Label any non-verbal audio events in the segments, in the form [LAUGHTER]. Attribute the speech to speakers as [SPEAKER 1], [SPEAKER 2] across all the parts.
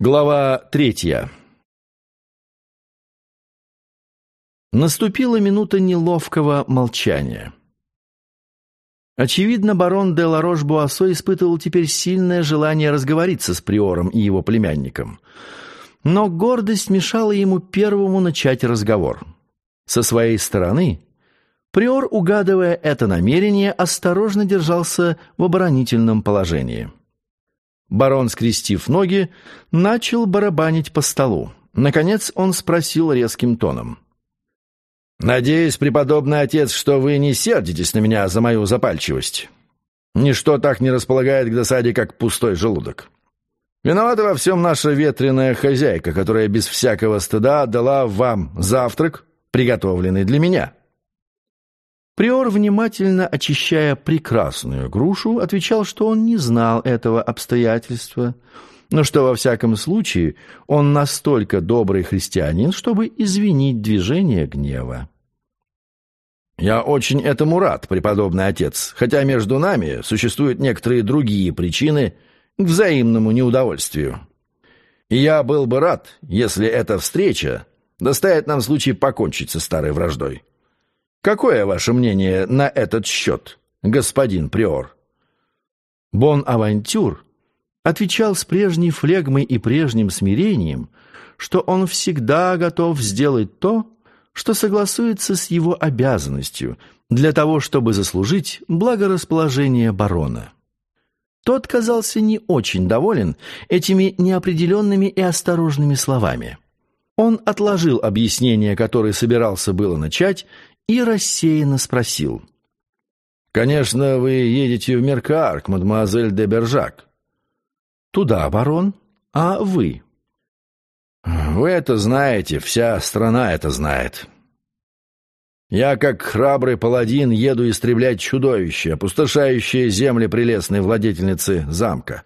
[SPEAKER 1] Глава третья Наступила минута неловкого молчания. Очевидно, барон де Ларош-Буассо испытывал теперь сильное желание разговориться с приором и его племянником. Но гордость мешала ему первому начать разговор. Со своей стороны, приор, угадывая это намерение, осторожно держался в оборонительном положении. Барон, скрестив ноги, начал барабанить по столу. Наконец он спросил резким тоном. «Надеюсь, преподобный отец, что вы не сердитесь на меня за мою запальчивость. Ничто так не располагает к досаде, как пустой желудок. Виновата во всем наша ветреная хозяйка, которая без всякого стыда дала вам завтрак, приготовленный для меня». Приор, внимательно очищая прекрасную грушу, отвечал, что он не знал этого обстоятельства, но что, во всяком случае, он настолько добрый христианин, чтобы извинить движение гнева. «Я очень этому рад, преподобный отец, хотя между нами существуют некоторые другие причины к взаимному неудовольствию. И я был бы рад, если эта встреча доставит нам случай покончить со старой враждой». Какое ваше мнение на этот счет, господин Приор?» Бон-Авантюр отвечал с прежней флегмой и прежним смирением, что он всегда готов сделать то, что согласуется с его обязанностью для того, чтобы заслужить благорасположение барона. Тот казался не очень доволен этими неопределенными и осторожными словами. Он отложил объяснение, которое собирался было начать, и рассеянно спросил. «Конечно, вы едете в Меркаарк, мадемуазель де Бержак». «Туда, барон. А вы?» «Вы это знаете, вся страна это знает. Я, как храбрый паладин, еду истреблять чудовище, опустошающее земли прелестной владетельницы замка».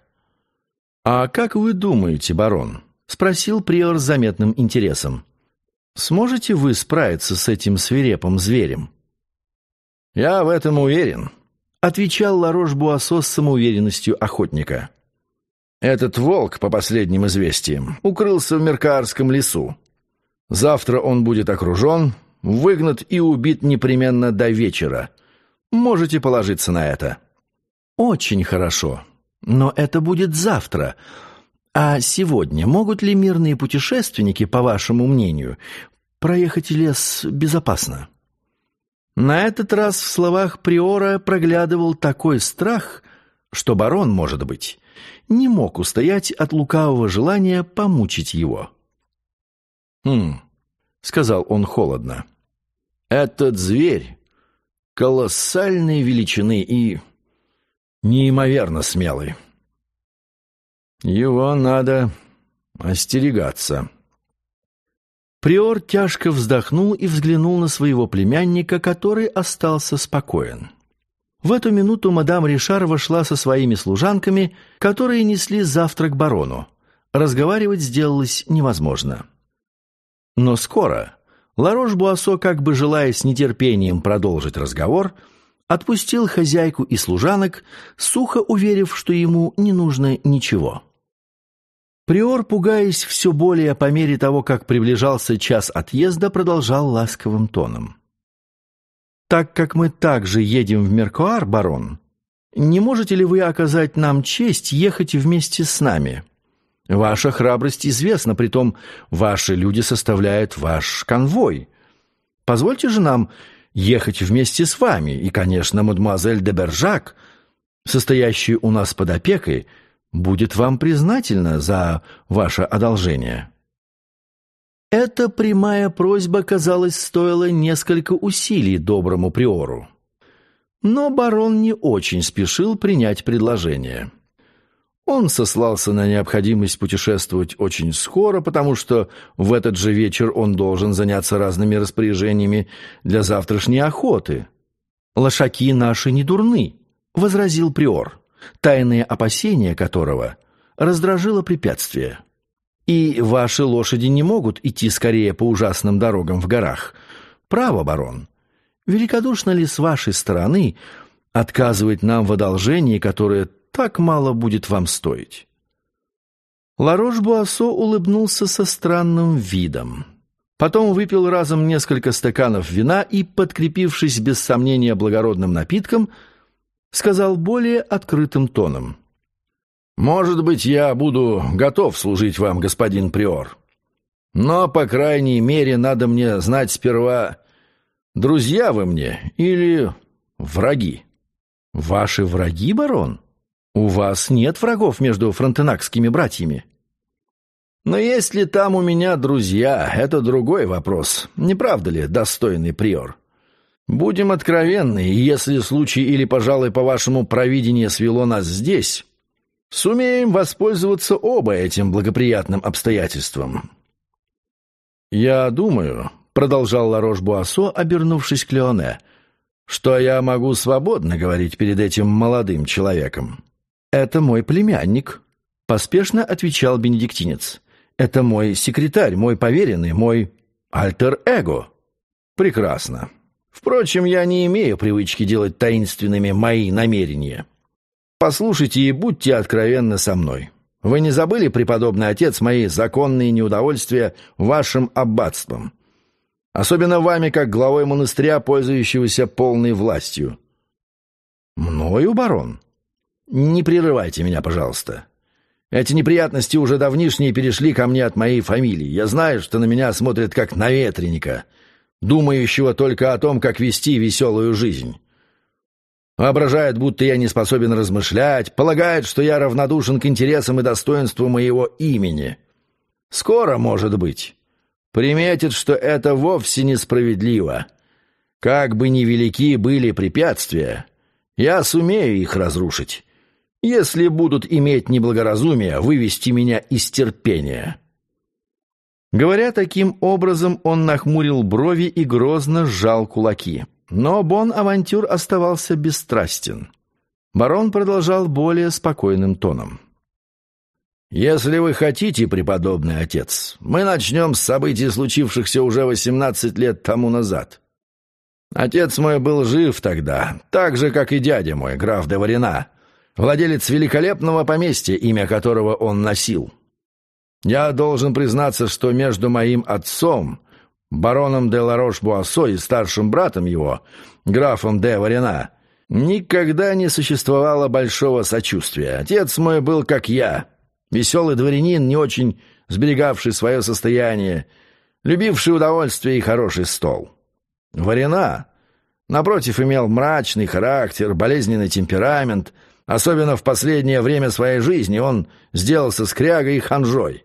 [SPEAKER 1] «А как вы думаете, барон?» — спросил приор с заметным интересом. Сможете вы справиться с этим свирепым зверем?» «Я в этом уверен», — отвечал Ларош-Буассо с самоуверенностью охотника. «Этот волк, по последним известиям, укрылся в Меркаарском лесу. Завтра он будет окружен, выгнат и убит непременно до вечера. Можете положиться на это». «Очень хорошо. Но это будет завтра. А сегодня могут ли мирные путешественники, по вашему мнению, проехать лес безопасно? На этот раз в словах Приора проглядывал такой страх, что барон, может быть, не мог устоять от лукавого желания помучить его. «Хм», — сказал он холодно, — «этот зверь колоссальной величины и неимоверно смелый». Его надо остерегаться. Приор тяжко вздохнул и взглянул на своего племянника, который остался спокоен. В эту минуту мадам Ришар вошла со своими служанками, которые несли завтрак барону. Разговаривать сделалось невозможно. Но скоро Ларош-Буассо, как бы желая с нетерпением продолжить разговор, отпустил хозяйку и служанок, сухо уверив, что ему не нужно ничего. Приор, пугаясь все более по мере того, как приближался час отъезда, продолжал ласковым тоном. «Так как мы также едем в Меркуар, барон, не можете ли вы оказать нам честь ехать вместе с нами? Ваша храбрость известна, притом ваши люди составляют ваш конвой. Позвольте же нам ехать вместе с вами, и, конечно, мадемуазель де Бержак, состоящая у нас под опекой, — будет вам признательна за ваше одолжение». Эта прямая просьба, казалось, стоила несколько усилий доброму приору. Но барон не очень спешил принять предложение. Он сослался на необходимость путешествовать очень скоро, потому что в этот же вечер он должен заняться разными распоряжениями для завтрашней охоты. «Лошаки наши не дурны», — возразил приор тайные опасения которого раздражило препятствие. И ваши лошади не могут идти скорее по ужасным дорогам в горах. Право, барон. Великодушно ли с вашей стороны отказывать нам в одолжении, которое так мало будет вам стоить? Ларош-Буассо улыбнулся со странным видом. Потом выпил разом несколько стаканов вина и, подкрепившись без сомнения благородным напитком, сказал более открытым тоном. «Может быть, я буду готов служить вам, господин Приор. Но, по крайней мере, надо мне знать сперва, друзья вы мне или враги». «Ваши враги, барон? У вас нет врагов между фронтенакскими братьями?» «Но есть ли там у меня друзья, это другой вопрос. Не правда ли, достойный приор?» Будем откровенны, если случай или, пожалуй, по-вашему, провидение свело нас здесь, сумеем воспользоваться оба этим благоприятным обстоятельством. «Я думаю», — продолжал Ларош-Буассо, обернувшись к Леоне, «что я могу свободно говорить перед этим молодым человеком». «Это мой племянник», — поспешно отвечал бенедиктинец. «Это мой секретарь, мой поверенный, мой альтер-эго». «Прекрасно. Впрочем, я не имею привычки делать таинственными мои намерения. Послушайте и будьте откровенны со мной. Вы не забыли, преподобный отец, мои законные неудовольствия вашим аббатством? Особенно вами, как главой монастыря, пользующегося полной властью. Мною, барон? Не прерывайте меня, пожалуйста. Эти неприятности уже давнишние перешли ко мне от моей фамилии. Я знаю, что на меня смотрят как на ветреника — думающего только о том, как вести веселую жизнь. Воображает, будто я не способен размышлять, полагает, что я равнодушен к интересам и достоинству моего имени. Скоро, может быть, приметит, что это вовсе несправедливо. Как бы ни велики были препятствия, я сумею их разрушить, если будут иметь неблагоразумие вывести меня из терпения». Говоря таким образом, он нахмурил брови и грозно сжал кулаки. Но Бон-Авантюр оставался бесстрастен. Барон продолжал более спокойным тоном. «Если вы хотите, преподобный отец, мы начнем с событий, случившихся уже восемнадцать лет тому назад. Отец мой был жив тогда, так же, как и дядя мой, граф де Варина, владелец великолепного поместья, имя которого он носил». Я должен признаться, что между моим отцом, бароном де Ларош-Буассо и старшим братом его, графом де Варена, никогда не существовало большого сочувствия. Отец мой был как я, веселый дворянин, не очень сберегавший свое состояние, любивший удовольствие и хороший стол. Варена, напротив, имел мрачный характер, болезненный темперамент, особенно в последнее время своей жизни он сделался скрягой и ханжой.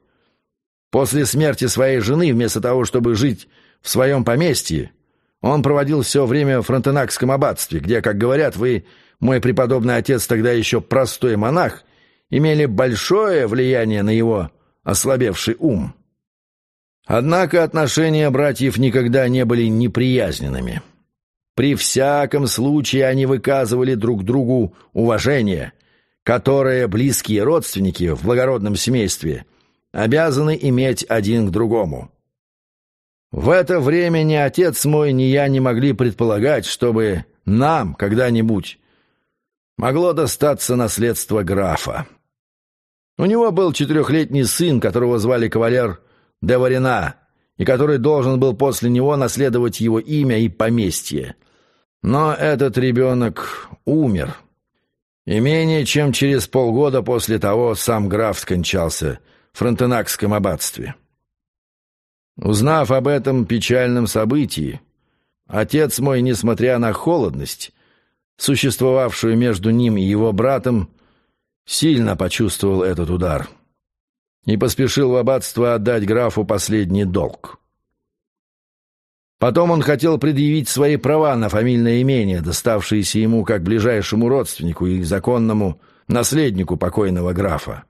[SPEAKER 1] После смерти своей жены, вместо того, чтобы жить в своем поместье, он проводил все время в Фронтенакском аббатстве, где, как говорят, вы, мой преподобный отец, тогда еще простой монах, имели большое влияние на его ослабевший ум. Однако отношения братьев никогда не были неприязненными. При всяком случае они выказывали друг другу уважение, которое близкие родственники в благородном семействе обязаны иметь один к другому. В это время ни отец мой, ни я не могли предполагать, чтобы нам когда-нибудь могло достаться наследство графа. У него был четырехлетний сын, которого звали кавалер де Варина, и который должен был после него наследовать его имя и поместье. Но этот ребенок умер. И менее чем через полгода после того сам граф скончался – Фронтенакском аббатстве. Узнав об этом печальном событии, отец мой, несмотря на холодность, существовавшую между ним и его братом, сильно почувствовал этот удар и поспешил в аббатство отдать графу последний долг. Потом он хотел предъявить свои права на фамильное имение, доставшееся ему как ближайшему родственнику и законному наследнику покойного графа.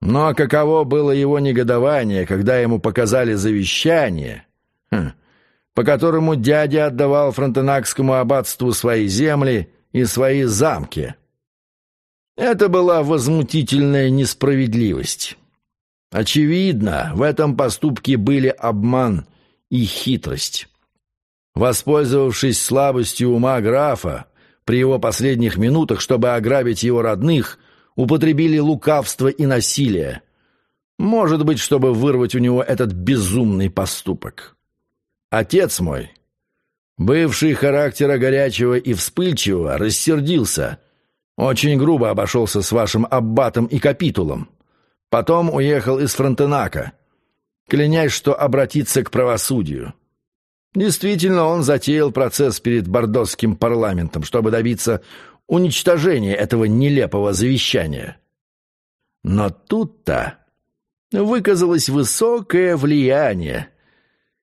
[SPEAKER 1] Но каково было его негодование, когда ему показали завещание, хм, по которому дядя отдавал фронтенакскому аббатству свои земли и свои замки. Это была возмутительная несправедливость. Очевидно, в этом поступке были обман и хитрость. Воспользовавшись слабостью ума графа при его последних минутах, чтобы ограбить его родных, употребили лукавство и насилие. Может быть, чтобы вырвать у него этот безумный поступок. Отец мой, бывший характера горячего и вспыльчивого, рассердился. Очень грубо обошелся с вашим аббатом и капитулом. Потом уехал из Фронтенака, клянясь, что обратится к правосудию. Действительно, он затеял процесс перед бордосским парламентом, чтобы добиться уничтожения этого нелепого завещания. Но тут-то выказалось высокое влияние,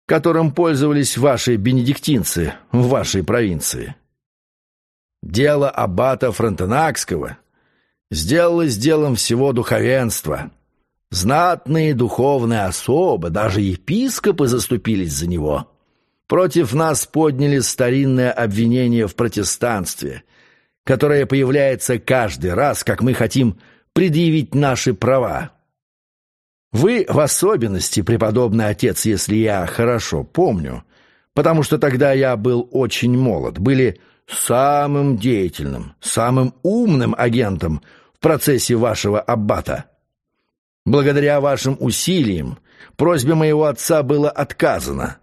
[SPEAKER 1] которым пользовались ваши бенедиктинцы в вашей провинции. Дело аббата Фронтенакского сделалось делом всего духовенства. Знатные духовные особы, даже епископы заступились за него. Против нас подняли старинное обвинение в протестанстве, которое появляется каждый раз, как мы хотим предъявить наши права. Вы в особенности, преподобный отец, если я хорошо помню, потому что тогда я был очень молод, были самым деятельным, самым умным агентом в процессе вашего аббата. Благодаря вашим усилиям просьбе моего отца было отказано.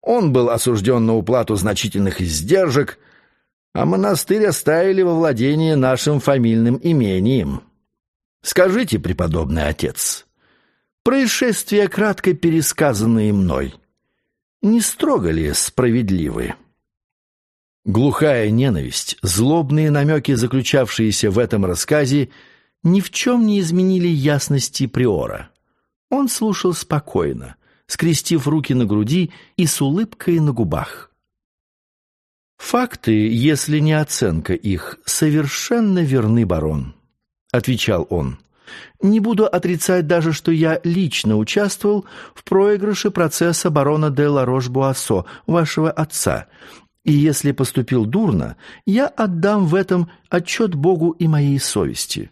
[SPEAKER 1] Он был осужден на уплату значительных издержек, а монастырь оставили во владении нашим фамильным имением. Скажите, преподобный отец, Происшествия, кратко пересказанные мной, не строго ли справедливы? Глухая ненависть, злобные намеки, заключавшиеся в этом рассказе, ни в чем не изменили ясности Приора. Он слушал спокойно, скрестив руки на груди и с улыбкой на губах. «Факты, если не оценка их, совершенно верны, барон», — отвечал он. Не буду отрицать даже, что я лично участвовал в проигрыше процесса барона де Ларош-Буассо, вашего отца, и если поступил дурно, я отдам в этом отчет Богу и моей совести.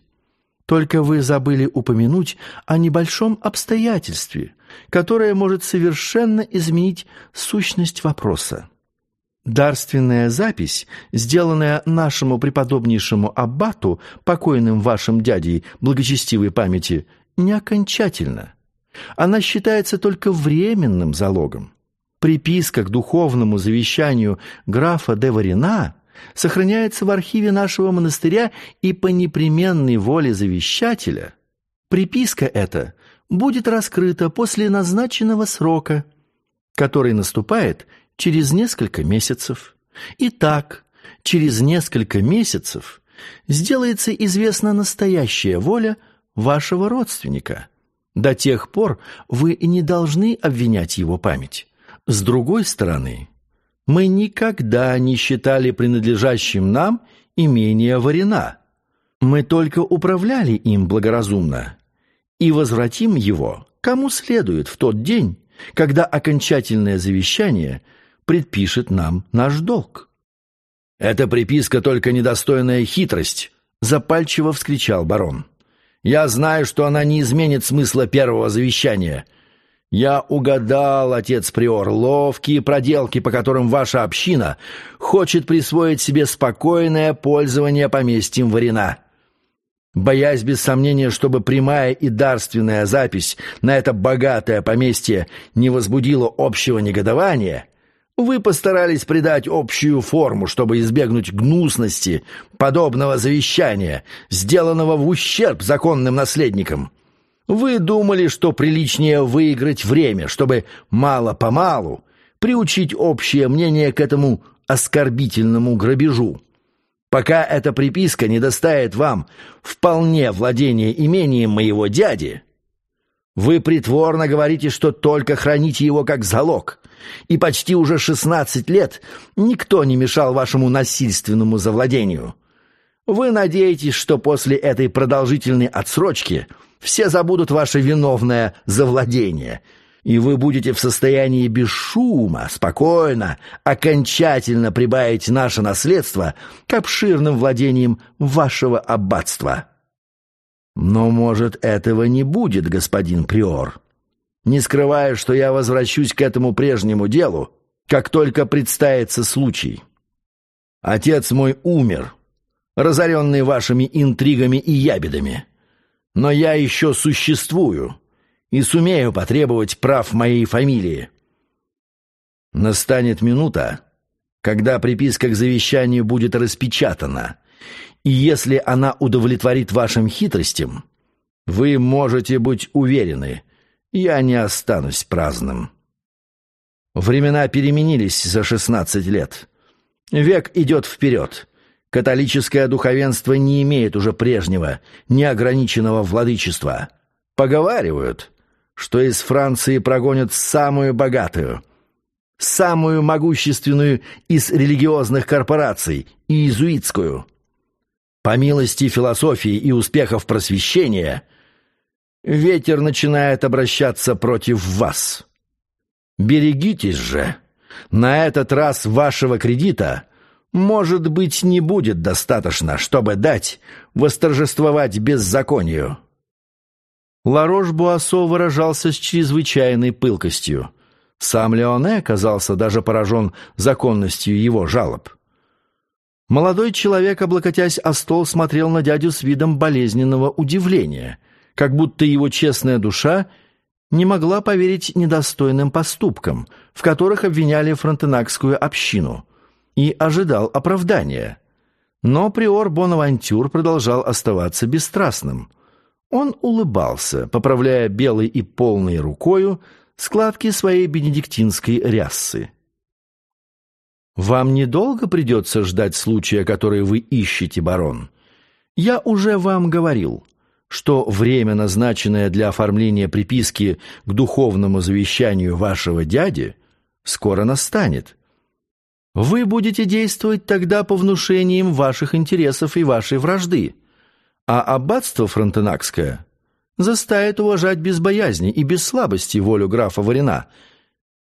[SPEAKER 1] Только вы забыли упомянуть о небольшом обстоятельстве, которое может совершенно изменить сущность вопроса. Дарственная запись, сделанная нашему преподобнейшему аббату, покойным вашим дядей благочестивой памяти, не окончательна. Она считается только временным залогом. Приписка к духовному завещанию графа де Варина сохраняется в архиве нашего монастыря и по непременной воле завещателя. Приписка эта будет раскрыта после назначенного срока, который наступает – через несколько месяцев. И так, через несколько месяцев сделается известна настоящая воля вашего родственника. До тех пор вы не должны обвинять его память. С другой стороны, мы никогда не считали принадлежащим нам имение Варина. Мы только управляли им благоразумно и возвратим его кому следует в тот день, когда окончательное завещание – предпишет нам наш долг. «Эта приписка только недостойная хитрость», — запальчиво вскричал барон. «Я знаю, что она не изменит смысла первого завещания. Я угадал, отец Приор, ловкие проделки, по которым ваша община хочет присвоить себе спокойное пользование поместьем Варина». Боясь без сомнения, чтобы прямая и дарственная запись на это богатое поместье не возбудила общего негодования, вы постарались придать общую форму, чтобы избегнуть гнусности подобного завещания, сделанного в ущерб законным наследникам. Вы думали, что приличнее выиграть время, чтобы мало-помалу приучить общее мнение к этому оскорбительному грабежу. Пока эта приписка не доставит вам вполне владения имением моего дяди, вы притворно говорите, что только храните его как залог, и почти уже шестнадцать лет никто не мешал вашему насильственному завладению. Вы надеетесь, что после этой продолжительной отсрочки все забудут ваше виновное завладение, и вы будете в состоянии без шума, спокойно, окончательно прибавить наше наследство к обширным владениям вашего аббатства». Но, может, этого не будет, господин Приор. Не скрывая, что я возвращусь к этому прежнему делу, как только представится случай. Отец мой умер, разоренный вашими интригами и ябедами. Но я еще существую, и сумею потребовать прав моей фамилии. Настанет минута, когда приписка к завещанию будет распечатана, и если она удовлетворит вашим хитростям, вы можете быть уверены, я не останусь праздным. Времена переменились за шестнадцать лет. Век идет вперед. Католическое духовенство не имеет уже прежнего, неограниченного владычества. Поговаривают, что из Франции прогонят самую богатую, самую могущественную из религиозных корпораций, иезуитскую. По милости философии и успехов просвещения, ветер начинает обращаться против вас. Берегитесь же. На этот раз вашего кредита, может быть, не будет достаточно, чтобы дать восторжествовать беззаконию». Ларош-Буассо выражался с чрезвычайной пылкостью. Сам Леоне оказался даже поражен законностью его жалоб. Молодой человек, облокотясь о стол, смотрел на дядю с видом болезненного удивления, как будто его честная душа — не могла поверить недостойным поступкам, в которых обвиняли фронтенакскую общину, и ожидал оправдания. Но приор Бонавантюр продолжал оставаться бесстрастным. Он улыбался, поправляя белой и полной рукою складки своей бенедиктинской рясы. «Вам недолго придется ждать случая, который вы ищете, барон? Я уже вам говорил» что время, назначенное для оформления приписки к духовному завещанию вашего дяди, скоро настанет. Вы будете действовать тогда по внушениям ваших интересов и вашей вражды, а аббатство фронтенакское заставит уважать без боязни и без слабости волю графа Варина,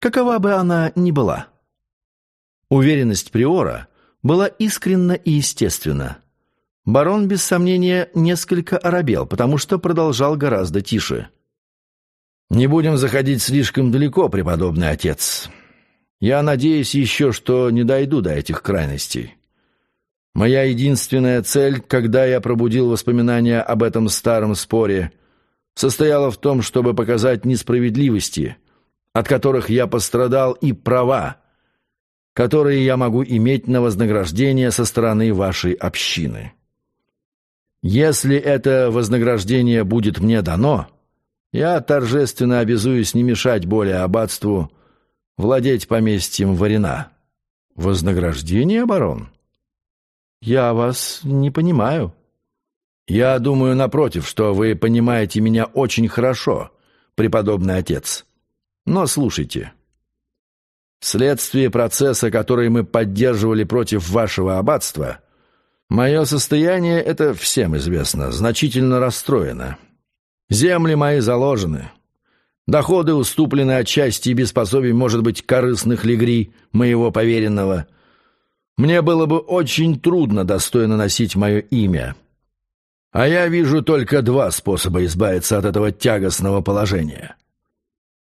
[SPEAKER 1] какова бы она ни была. Уверенность приора была искренна и естественна. Барон, без сомнения, несколько оробел, потому что продолжал гораздо тише. «Не будем заходить слишком далеко, преподобный отец. Я надеюсь еще, что не дойду до этих крайностей. Моя единственная цель, когда я пробудил воспоминания об этом старом споре, состояла в том, чтобы показать несправедливости, от которых я пострадал, и права, которые я могу иметь на вознаграждение со стороны вашей общины». Если это вознаграждение будет мне дано, я торжественно обязуюсь не мешать более аббатству владеть поместьем Варина. Вознаграждение, барон? Я вас не понимаю. Я думаю, напротив, что вы понимаете меня очень хорошо, преподобный отец. Но слушайте. Вследствие процесса, который мы поддерживали против вашего аббатства, Мое состояние, это всем известно, значительно расстроено. Земли мои заложены. Доходы уступлены отчасти без пособий, может быть, корыстных легри моего поверенного. Мне было бы очень трудно достойно носить мое имя. А я вижу только два способа избавиться от этого тягостного положения.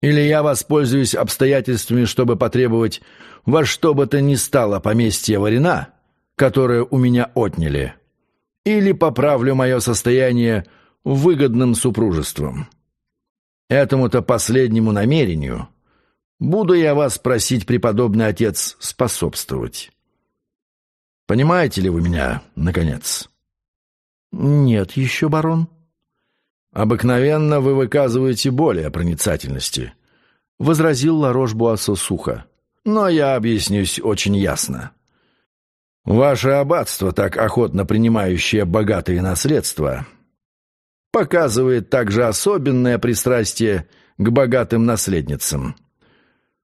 [SPEAKER 1] Или я воспользуюсь обстоятельствами, чтобы потребовать во что бы то ни стало поместье Варина — которое у меня отняли, или поправлю мое состояние выгодным супружеством. Этому-то последнему намерению буду я вас просить, преподобный отец, способствовать. Понимаете ли вы меня, наконец? Нет еще, барон. Обыкновенно вы выказываете более проницательности, — возразил Ларош-Буассо сухо. Но я объяснюсь очень ясно. Ваше аббатство, так охотно принимающее богатые наследства, показывает также особенное пристрастие к богатым наследницам.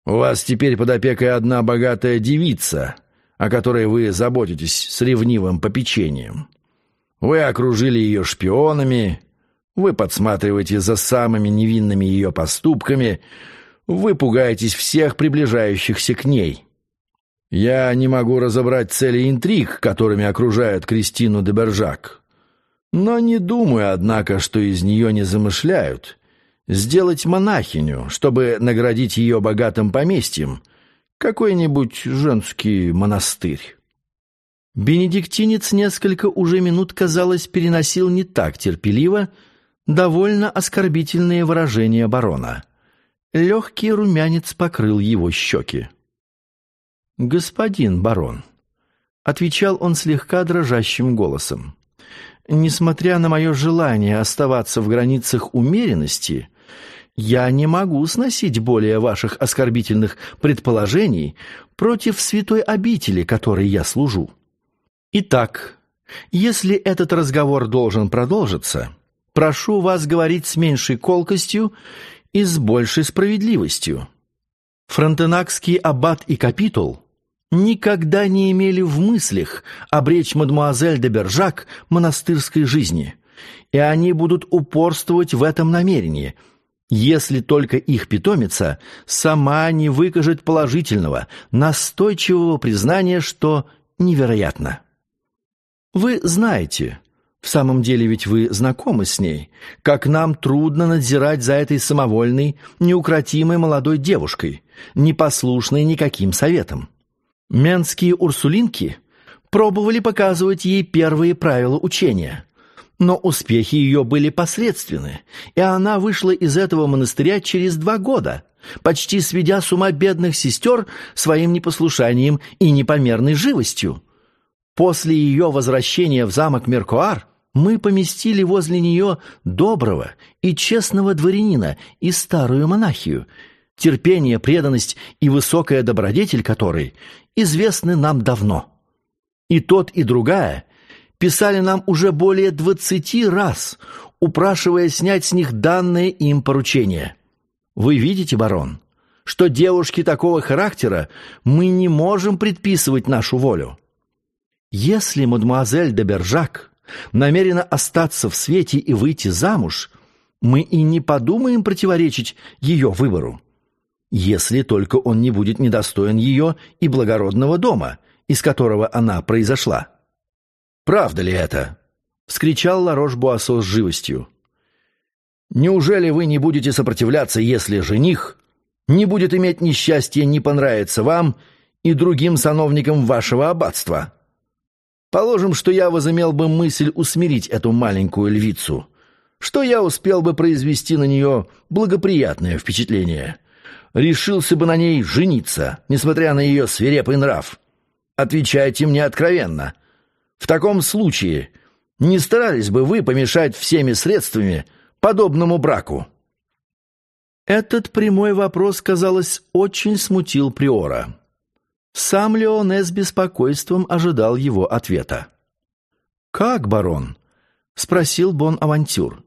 [SPEAKER 1] У вас теперь под опекой одна богатая девица, о которой вы заботитесь с ревнивым попечением. Вы окружили ее шпионами, вы подсматриваете за самыми невинными ее поступками, вы пугаетесь всех приближающихся к ней». Я не могу разобрать цели интриг, которыми окружают Кристину де Бержак. Но не думаю, однако, что из нее не замышляют. Сделать монахиню, чтобы наградить ее богатым поместьем, какой-нибудь женский монастырь. Бенедиктинец несколько уже минут, казалось, переносил не так терпеливо довольно оскорбительные выражения барона. Легкий румянец покрыл его щеки. «Господин барон», — отвечал он слегка дрожащим голосом, «несмотря на мое желание оставаться в границах умеренности, я не могу сносить более ваших оскорбительных предположений против святой обители, которой я служу. Итак, если этот разговор должен продолжиться, прошу вас говорить с меньшей колкостью и с большей справедливостью. Фронтенакский аббат и капитул никогда не имели в мыслях обречь мадемуазель де Бержак монастырской жизни, и они будут упорствовать в этом намерении – если только их питомица сама не выкажет положительного, настойчивого признания, что невероятно. Вы знаете, в самом деле ведь вы знакомы с ней, как нам трудно надзирать за этой самовольной, неукротимой молодой девушкой, непослушной никаким советам. Менские урсулинки пробовали показывать ей первые правила учения – но успехи ее были посредственны, и она вышла из этого монастыря через два года, почти сведя с ума бедных сестер своим непослушанием и непомерной живостью. После ее возвращения в замок Меркуар мы поместили возле нее доброго и честного дворянина и старую монахию, терпение, преданность и высокая добродетель которой известны нам давно. И тот, и другая писали нам уже более двадцати раз, упрашивая снять с них данное им поручение. Вы видите, барон, что девушки такого характера мы не можем предписывать нашу волю. Если мадемуазель де Бержак намерена остаться в свете и выйти замуж, мы и не подумаем противоречить ее выбору. Если только он не будет недостоин ее и благородного дома, из которого она произошла. «Правда ли это?» — вскричал Ларош-Буассо с живостью. «Неужели вы не будете сопротивляться, если жених не будет иметь несчастья не понравиться вам и другим сановникам вашего аббатства? Положим, что я возымел бы мысль усмирить эту маленькую львицу, что я успел бы произвести на нее благоприятное впечатление, решился бы на ней жениться, несмотря на ее свирепый нрав. Отвечайте мне откровенно» В таком случае не старались бы вы помешать всеми средствами подобному браку?» Этот прямой вопрос, казалось, очень смутил Приора. Сам Леоне с беспокойством ожидал его ответа. «Как, барон?» — спросил Бон-Авантюр.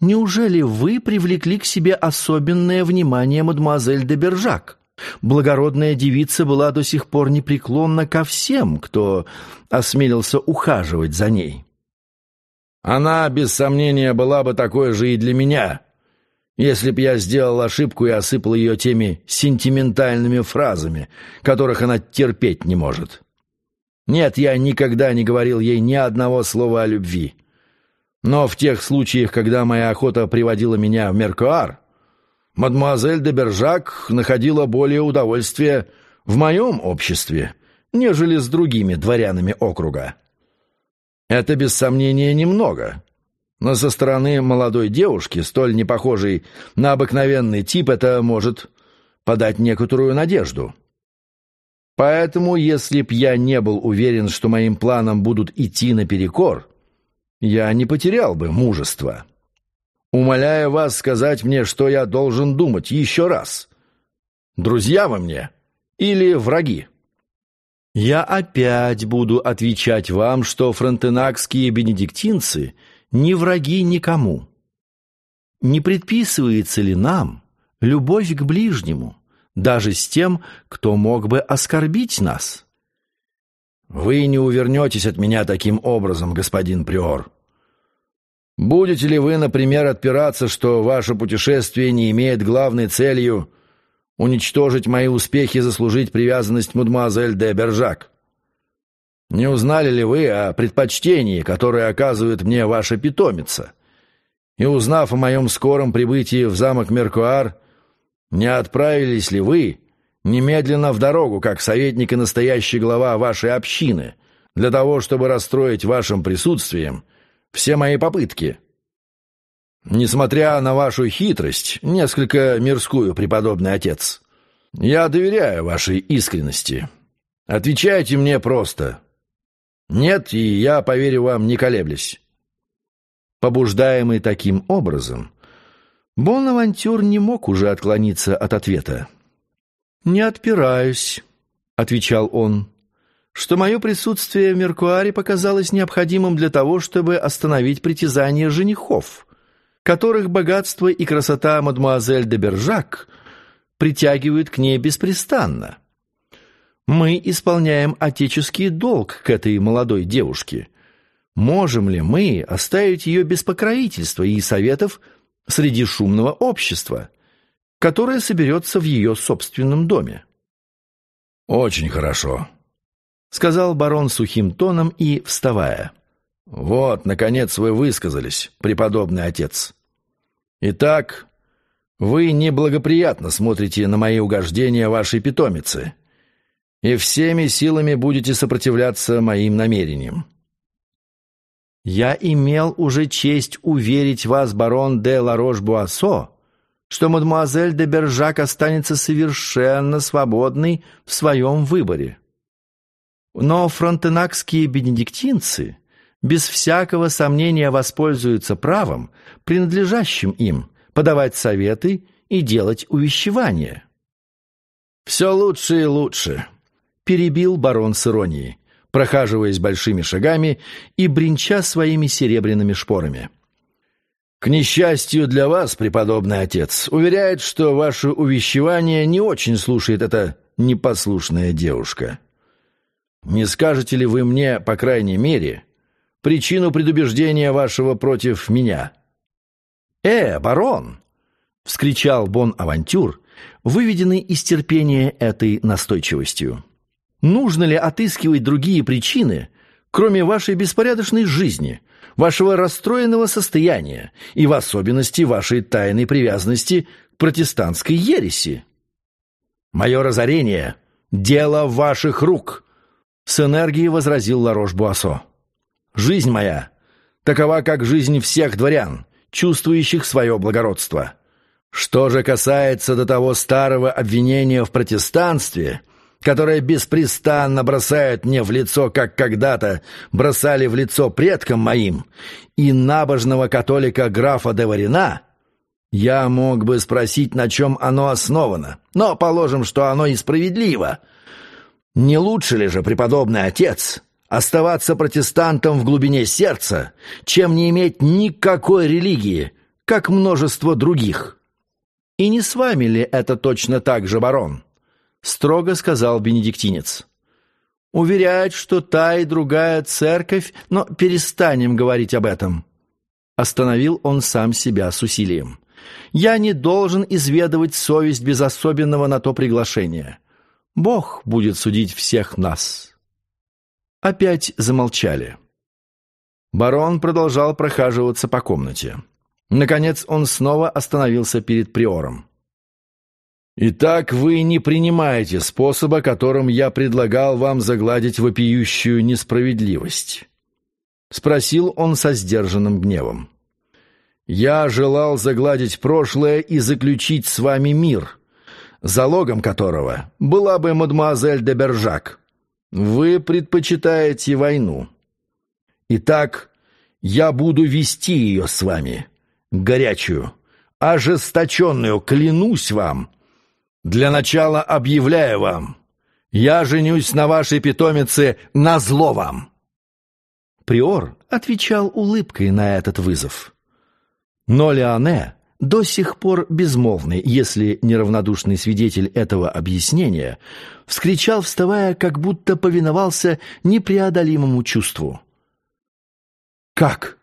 [SPEAKER 1] «Неужели вы привлекли к себе особенное внимание мадемуазель де Бержак?» Благородная девица была до сих пор непреклонна ко всем, кто осмелился ухаживать за ней. Она, без сомнения, была бы такой же и для меня, если б я сделал ошибку и осыпал ее теми сентиментальными фразами, которых она терпеть не может. Нет, я никогда не говорил ей ни одного слова о любви. Но в тех случаях, когда моя охота приводила меня в Меркуар, мадемуазель де Бержак находила более удовольствия в моем обществе, нежели с другими дворянами округа. Это, без сомнения, немного. Но со стороны молодой девушки, столь не похожей на обыкновенный тип, это может подать некоторую надежду. Поэтому, если б я не был уверен, что моим планам будут идти наперекор, я не потерял бы мужества. Умоляю вас сказать мне, что я должен думать еще раз. Друзья вы мне или враги? Я опять буду отвечать вам, что фронтенакские бенедиктинцы не враги никому. Не предписывается ли нам любовь к ближнему, даже с тем, кто мог бы оскорбить нас? Вы не увернетесь от меня таким образом, господин Приор. Будете ли вы, например, отпираться, что ваше путешествие не имеет главной целью уничтожить мои успехи и заслужить привязанность мадемуазель де Бержак? Не узнали ли вы о предпочтении, которое оказывает мне ваша питомица? И узнав о моем скором прибытии в замок Меркуар, не отправились ли вы немедленно в дорогу, как советник и настоящий глава вашей общины, для того, чтобы расстроить вашим присутствием все мои попытки. Несмотря на вашу хитрость, несколько мирскую, преподобный отец, я доверяю вашей искренности. Отвечайте мне просто. Нет, и я, поверю вам, не колеблюсь. Побуждаемый таким образом, Бонавантюр не мог уже отклониться от ответа. «Не отпираюсь», — отвечал он, — «что мое присутствие в Меркуаре показалось необходимым для того, чтобы остановить притязания женихов» которых богатство и красота мадемуазель де Бержак притягивают к ней беспрестанно. Мы исполняем отеческий долг к этой молодой девушке. Можем ли мы оставить ее без покровительства и советов среди шумного общества, которое соберется в ее собственном доме? «Очень хорошо», — сказал барон сухим тоном и вставая. «Вот, наконец, вы высказались, преподобный отец. Итак, вы неблагоприятно смотрите на мои угождения вашей питомицы и всеми силами будете сопротивляться моим намерениям. Я имел уже честь уверить вас, барон де Ларош-Буассо, что мадемуазель де Бержак останется совершенно свободной в своем выборе. Но фронтенакские бенедиктинцы без всякого сомнения воспользуются правом, принадлежащим им, подавать советы и делать увещевания. «Все лучше и лучше», — перебил барон с иронией, прохаживаясь большими шагами и бренча своими серебряными шпорами. «К несчастью для вас, преподобный отец, уверяет, что ваше увещевание не очень слушает эта непослушная девушка. Не скажете ли вы мне, по крайней мере, причину предубеждения вашего против меня». «Э, барон!» — вскричал Бон-Авантюр, выведенный из терпения этой настойчивостью. «Нужно ли отыскивать другие причины, кроме вашей беспорядочной жизни, вашего расстроенного состояния и в особенности вашей тайной привязанности к протестантской ереси?» «Мое разорение — дело ваших рук!» — с энергией возразил Ларош-Буассо. Жизнь моя такова, как жизнь всех дворян, чувствующих свое благородство. Что же касается до того старого обвинения в протестанстве, которое беспрестанно бросают мне в лицо, как когда-то бросали в лицо предкам моим, и набожного католика графа де Варина, я мог бы спросить, на чем оно основано, но положим, что оно и справедливо. Не лучше ли же, преподобный отец, оставаться протестантом в глубине сердца, чем не иметь никакой религии, как множество других. «И не с вами ли это точно так же, барон?» — строго сказал бенедиктинец. «Уверяют, что та и другая церковь, но перестанем говорить об этом». Остановил он сам себя с усилием. «Я не должен изведывать совесть без особенного на то приглашения. Бог будет судить всех нас». Опять замолчали. Барон продолжал прохаживаться по комнате. Наконец он снова остановился перед приором. «Итак, вы не принимаете способа, которым я предлагал вам загладить вопиющую несправедливость?» Спросил он со сдержанным гневом. «Я желал загладить прошлое и заключить с вами мир, залогом которого была бы мадемуазель де Бержак». Вы предпочитаете войну. Итак, я буду вести ее с вами, горячую, ожесточенную, клянусь вам. Для начала объявляю вам, я женюсь на вашей питомице на зло вам. Приор отвечал улыбкой на этот вызов. Но Леоне до сих пор безмолвный, если неравнодушный свидетель этого объяснения, вскричал, вставая, как будто повиновался непреодолимому чувству. «Как?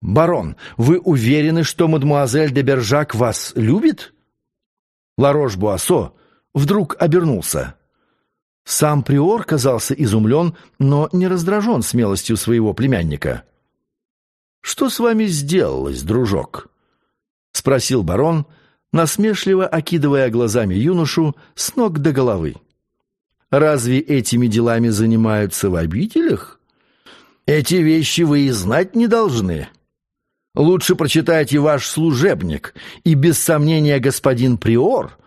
[SPEAKER 1] Барон, вы уверены, что мадмуазель де Бержак вас любит?» Ларош-Буассо вдруг обернулся. Сам приор казался изумлен, но не раздражен смелостью своего племянника. «Что с вами сделалось, дружок?» — спросил барон, насмешливо окидывая глазами юношу с ног до головы. «Разве этими делами занимаются в обителях? Эти вещи вы и знать не должны». Лучше прочитайте ваш служебник, и без сомнения господин Приор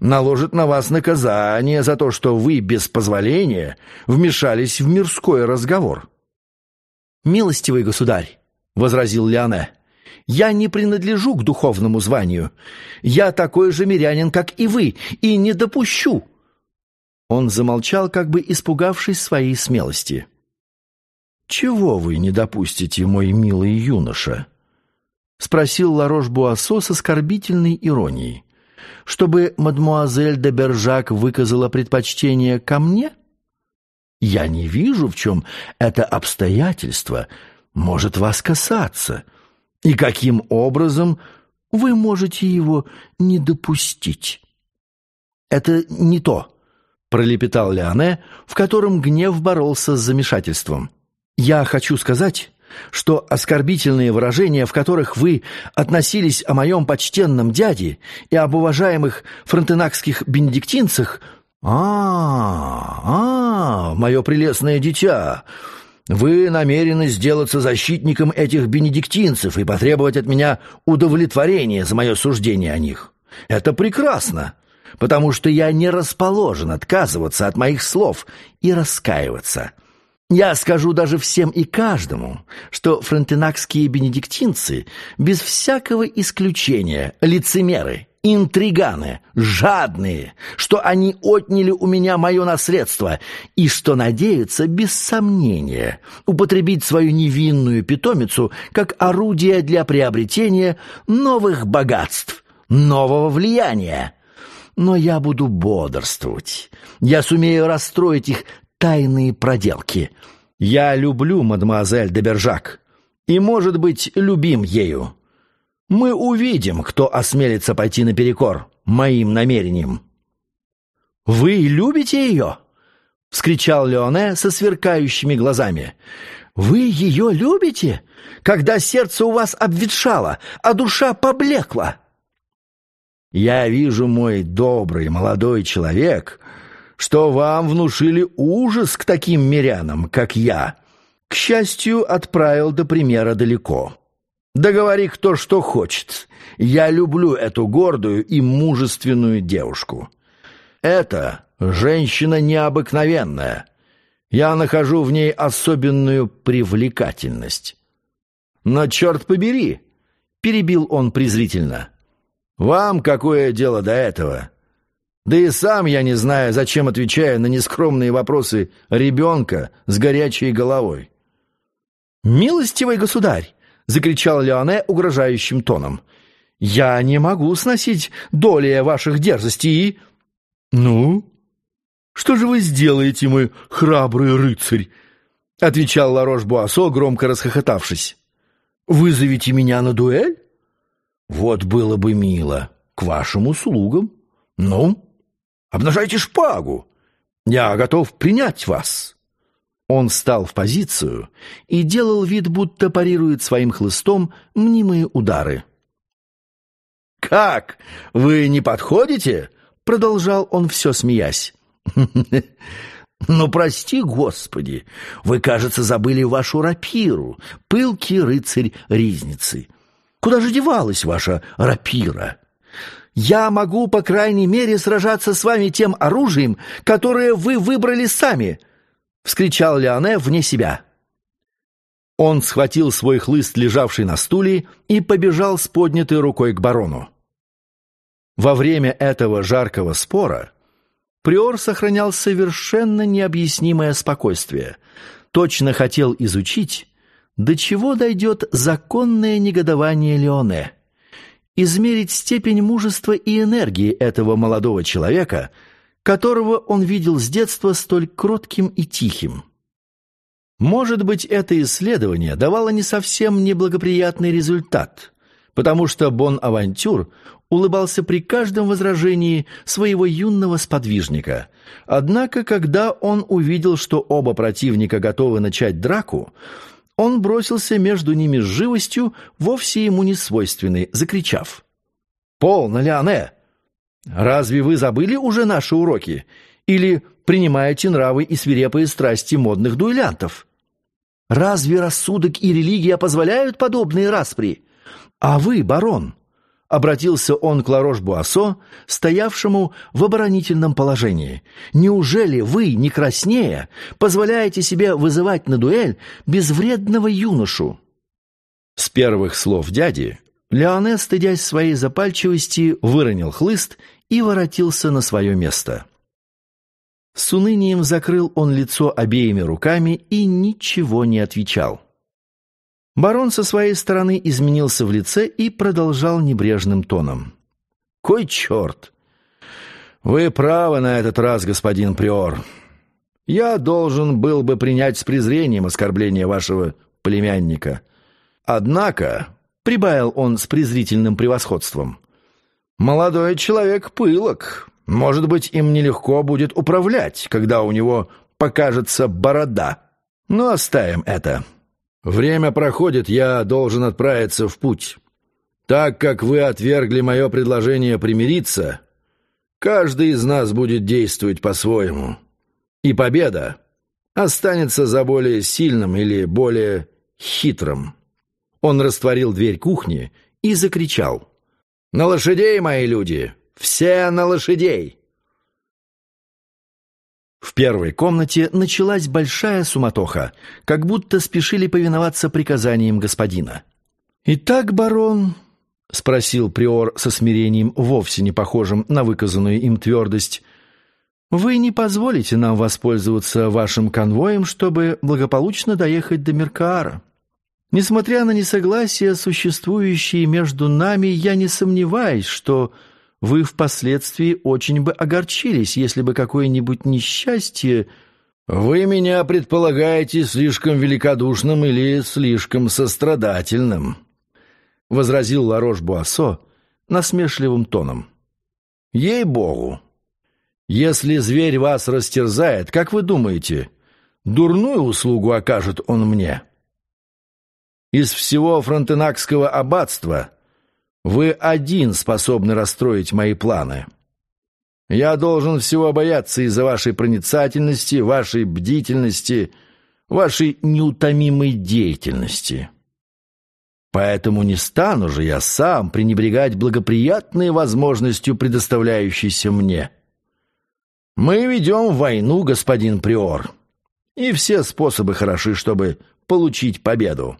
[SPEAKER 1] наложит на вас наказание за то, что вы без позволения вмешались в мирской разговор».
[SPEAKER 2] «Милостивый государь», — возразил Леоне, — «я не принадлежу к духовному званию. Я такой же мирянин, как и вы, и не допущу». Он замолчал, как бы испугавшись своей смелости.
[SPEAKER 1] «Чего вы не допустите, мой милый юноша?» — спросил Ларош-Буассо с оскорбительной иронией. «Чтобы мадмуазель де Бержак выказала предпочтение ко мне? Я не вижу, в чем это обстоятельство может вас касаться, и каким образом вы можете его не допустить». «Это не то», — пролепетал Леоне, в котором гнев боролся с замешательством. Я хочу сказать, что оскорбительные выражения, в которых вы относились о моем почтенном дяде и об уважаемых фронтенакских бенедиктинцах, а, а, мое прелестное дитя, вы намерены сделаться защитником этих бенедиктинцев и потребовать от меня удовлетворения за мое суждение о них. Это прекрасно, потому что я не расположен отказываться от моих слов и раскаиваться. Я скажу даже всем и каждому, что фронтенакские бенедиктинцы без всякого исключения лицемеры, интриганы, жадные, что они отняли у меня мое наследство и что надеются, без сомнения, употребить свою невинную питомицу как орудие для приобретения новых богатств, нового влияния. Но я буду бодрствовать. Я сумею расстроить их тайные проделки. Я люблю мадемуазель де Бержак и, может быть, любим ею. Мы увидим, кто осмелится пойти наперекор моим намерениям». «Вы любите ее?» — вскричал Леоне со сверкающими глазами. «Вы ее любите, когда сердце у вас обветшало, а душа поблекла?» «Я вижу, мой добрый молодой человек, что вам внушили ужас к таким мирянам, как я. К счастью, отправил до примера далеко. Да говори кто что хочет. Я люблю эту гордую и мужественную девушку. Это женщина необыкновенная. Я нахожу в ней особенную привлекательность. Но черт побери, перебил он презрительно. Вам какое дело до этого? Да и сам я не знаю, зачем отвечаю на нескромные вопросы ребенка с горячей головой. «Милостивый государь!» — закричал Леоне угрожающим тоном. «Я не могу сносить доли ваших дерзостей и...» «Ну? Что же вы сделаете, мой храбрый рыцарь?» — отвечал Ларош-Буассо, громко расхохотавшись. «Вызовите меня на дуэль? Вот было бы мило. К вашим услугам. Ну?» Обнажайте шпагу! Я готов принять вас!» Он встал в позицию и делал вид, будто парирует своим хлыстом мнимые удары. «Как? Вы не подходите?» — продолжал он все смеясь. [LAUGHS] «Ну, прости, Господи, вы, кажется, забыли вашу рапиру, пылкий рыцарь Ризницы. Куда же девалась ваша рапира?» Я могу, по крайней мере, сражаться с вами тем оружием, которое вы выбрали сами!» — вскричал Леоне вне себя. Он схватил свой хлыст, лежавший на стуле, и побежал с поднятой рукой к барону. Во время этого жаркого спора Приор сохранял совершенно необъяснимое спокойствие. Точно хотел изучить, до чего дойдет законное негодование Леоне измерить степень мужества и энергии этого молодого человека, которого он видел с детства столь кротким и тихим. Может быть, это исследование давало не совсем неблагоприятный результат, потому что Бон-Авантюр улыбался при каждом возражении своего юного сподвижника. Однако, когда он увидел, что оба противника готовы начать драку, он бросился между ними с живостью, вовсе ему не свойственной, закричав. «Полно, Леоне! Разве вы забыли уже наши уроки? Или принимаете нравы и свирепые страсти модных дуэлянтов? Разве рассудок и религия позволяют подобные распри?
[SPEAKER 2] «А вы, барон?» — обратился он к Ларош-Буассо, стоявшему в оборонительном положении. «Неужели вы, не краснея, позволяете себе вызывать на дуэль безвредного юношу?» С первых слов дяди Леоне, стыдясь своей запальчивости, выронил хлыст и воротился на свое место. С унынием закрыл он лицо обеими руками и ничего не отвечал. Барон со своей стороны изменился в лице и продолжал небрежным тоном. «Кой черт! Вы правы на этот раз, господин Приор. Я должен был бы принять с презрением оскорбление вашего племянника. Однако, — прибавил он с презрительным превосходством, — молодой человек пылок. Может быть, им нелегко будет управлять, когда у него покажется борода. Но оставим это». Время проходит, я должен отправиться в путь. Так как вы отвергли мое предложение примириться, каждый из нас будет действовать по-своему. И победа останется за более сильным или более хитрым. Он растворил дверь кухни и закричал. «На лошадей, мои люди! Все на лошадей!» В первой комнате началась большая суматоха, как будто спешили повиноваться приказаниям господина. «Итак, барон», — спросил приор со смирением, вовсе не похожим на выказанную им твердость, «вы не позволите нам воспользоваться вашим конвоем, чтобы благополучно доехать до Меркаара? Несмотря на несогласия, существующие между нами, я не сомневаюсь, что...» вы впоследствии очень бы огорчились, если бы какое-нибудь несчастье... «Вы меня предполагаете слишком великодушным или слишком сострадательным», — возразил Ларош-Буассо насмешливым тоном. «Ей-богу! Если зверь вас растерзает, как вы думаете, дурную услугу окажет он мне? Из всего фронтенакского аббатства вы один способны расстроить мои планы. Я должен всего бояться из-за вашей проницательности, вашей бдительности, вашей неутомимой деятельности. Поэтому не стану же я сам пренебрегать благоприятной возможностью, предоставляющейся мне. Мы ведем войну, господин Приор, и все способы хороши, чтобы получить победу.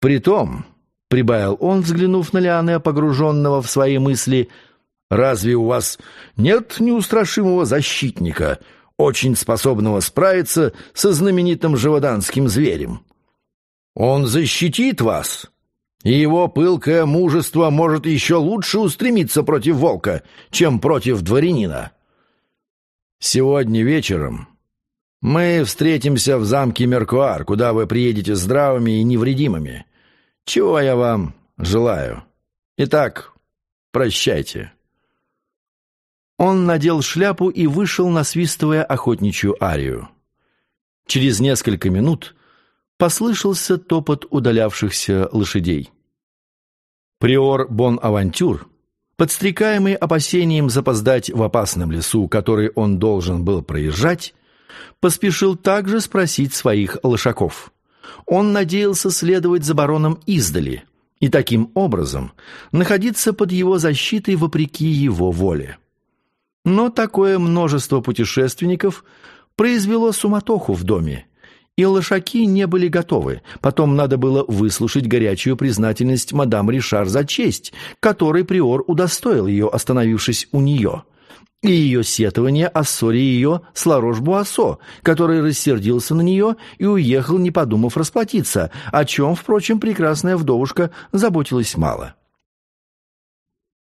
[SPEAKER 2] Притом, прибавил он, взглянув на Лиане, погруженного в свои мысли, «разве у вас нет неустрашимого защитника, очень способного справиться со знаменитым живоданским зверем? Он защитит вас, и его пылкое мужество может еще лучше устремиться против волка, чем против дворянина. Сегодня вечером мы встретимся в замке Меркуар, куда вы приедете здравыми и невредимыми». Чего я вам желаю? Итак, прощайте». Он надел шляпу и вышел, насвистывая охотничью арию. Через несколько минут послышался топот удалявшихся лошадей. Приор Бон-Авантюр, подстрекаемый опасением запоздать в опасном лесу, который он должен был проезжать, поспешил также спросить своих лошаков он надеялся следовать за бароном издали и таким образом находиться под его защитой вопреки его воле. Но такое множество путешественников произвело суматоху в доме, и лошаки не были готовы. Потом надо было выслушать горячую признательность мадам Ришар за честь, которой приор удостоил ее, остановившись у нее и ее сетование о ссоре ее с Ларош-Буассо, который рассердился на нее и уехал, не подумав расплатиться, о чем, впрочем, прекрасная вдовушка заботилась мало.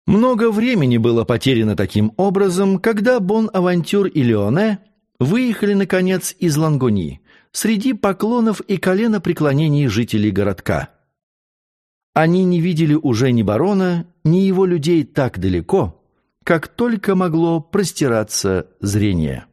[SPEAKER 2] Много времени было потеряно таким образом, когда Бон-Авантюр и Леоне выехали, наконец, из Лангони, среди поклонов и коленопреклонений жителей городка. Они не видели уже ни барона, ни его людей так далеко, как только могло простираться зрение.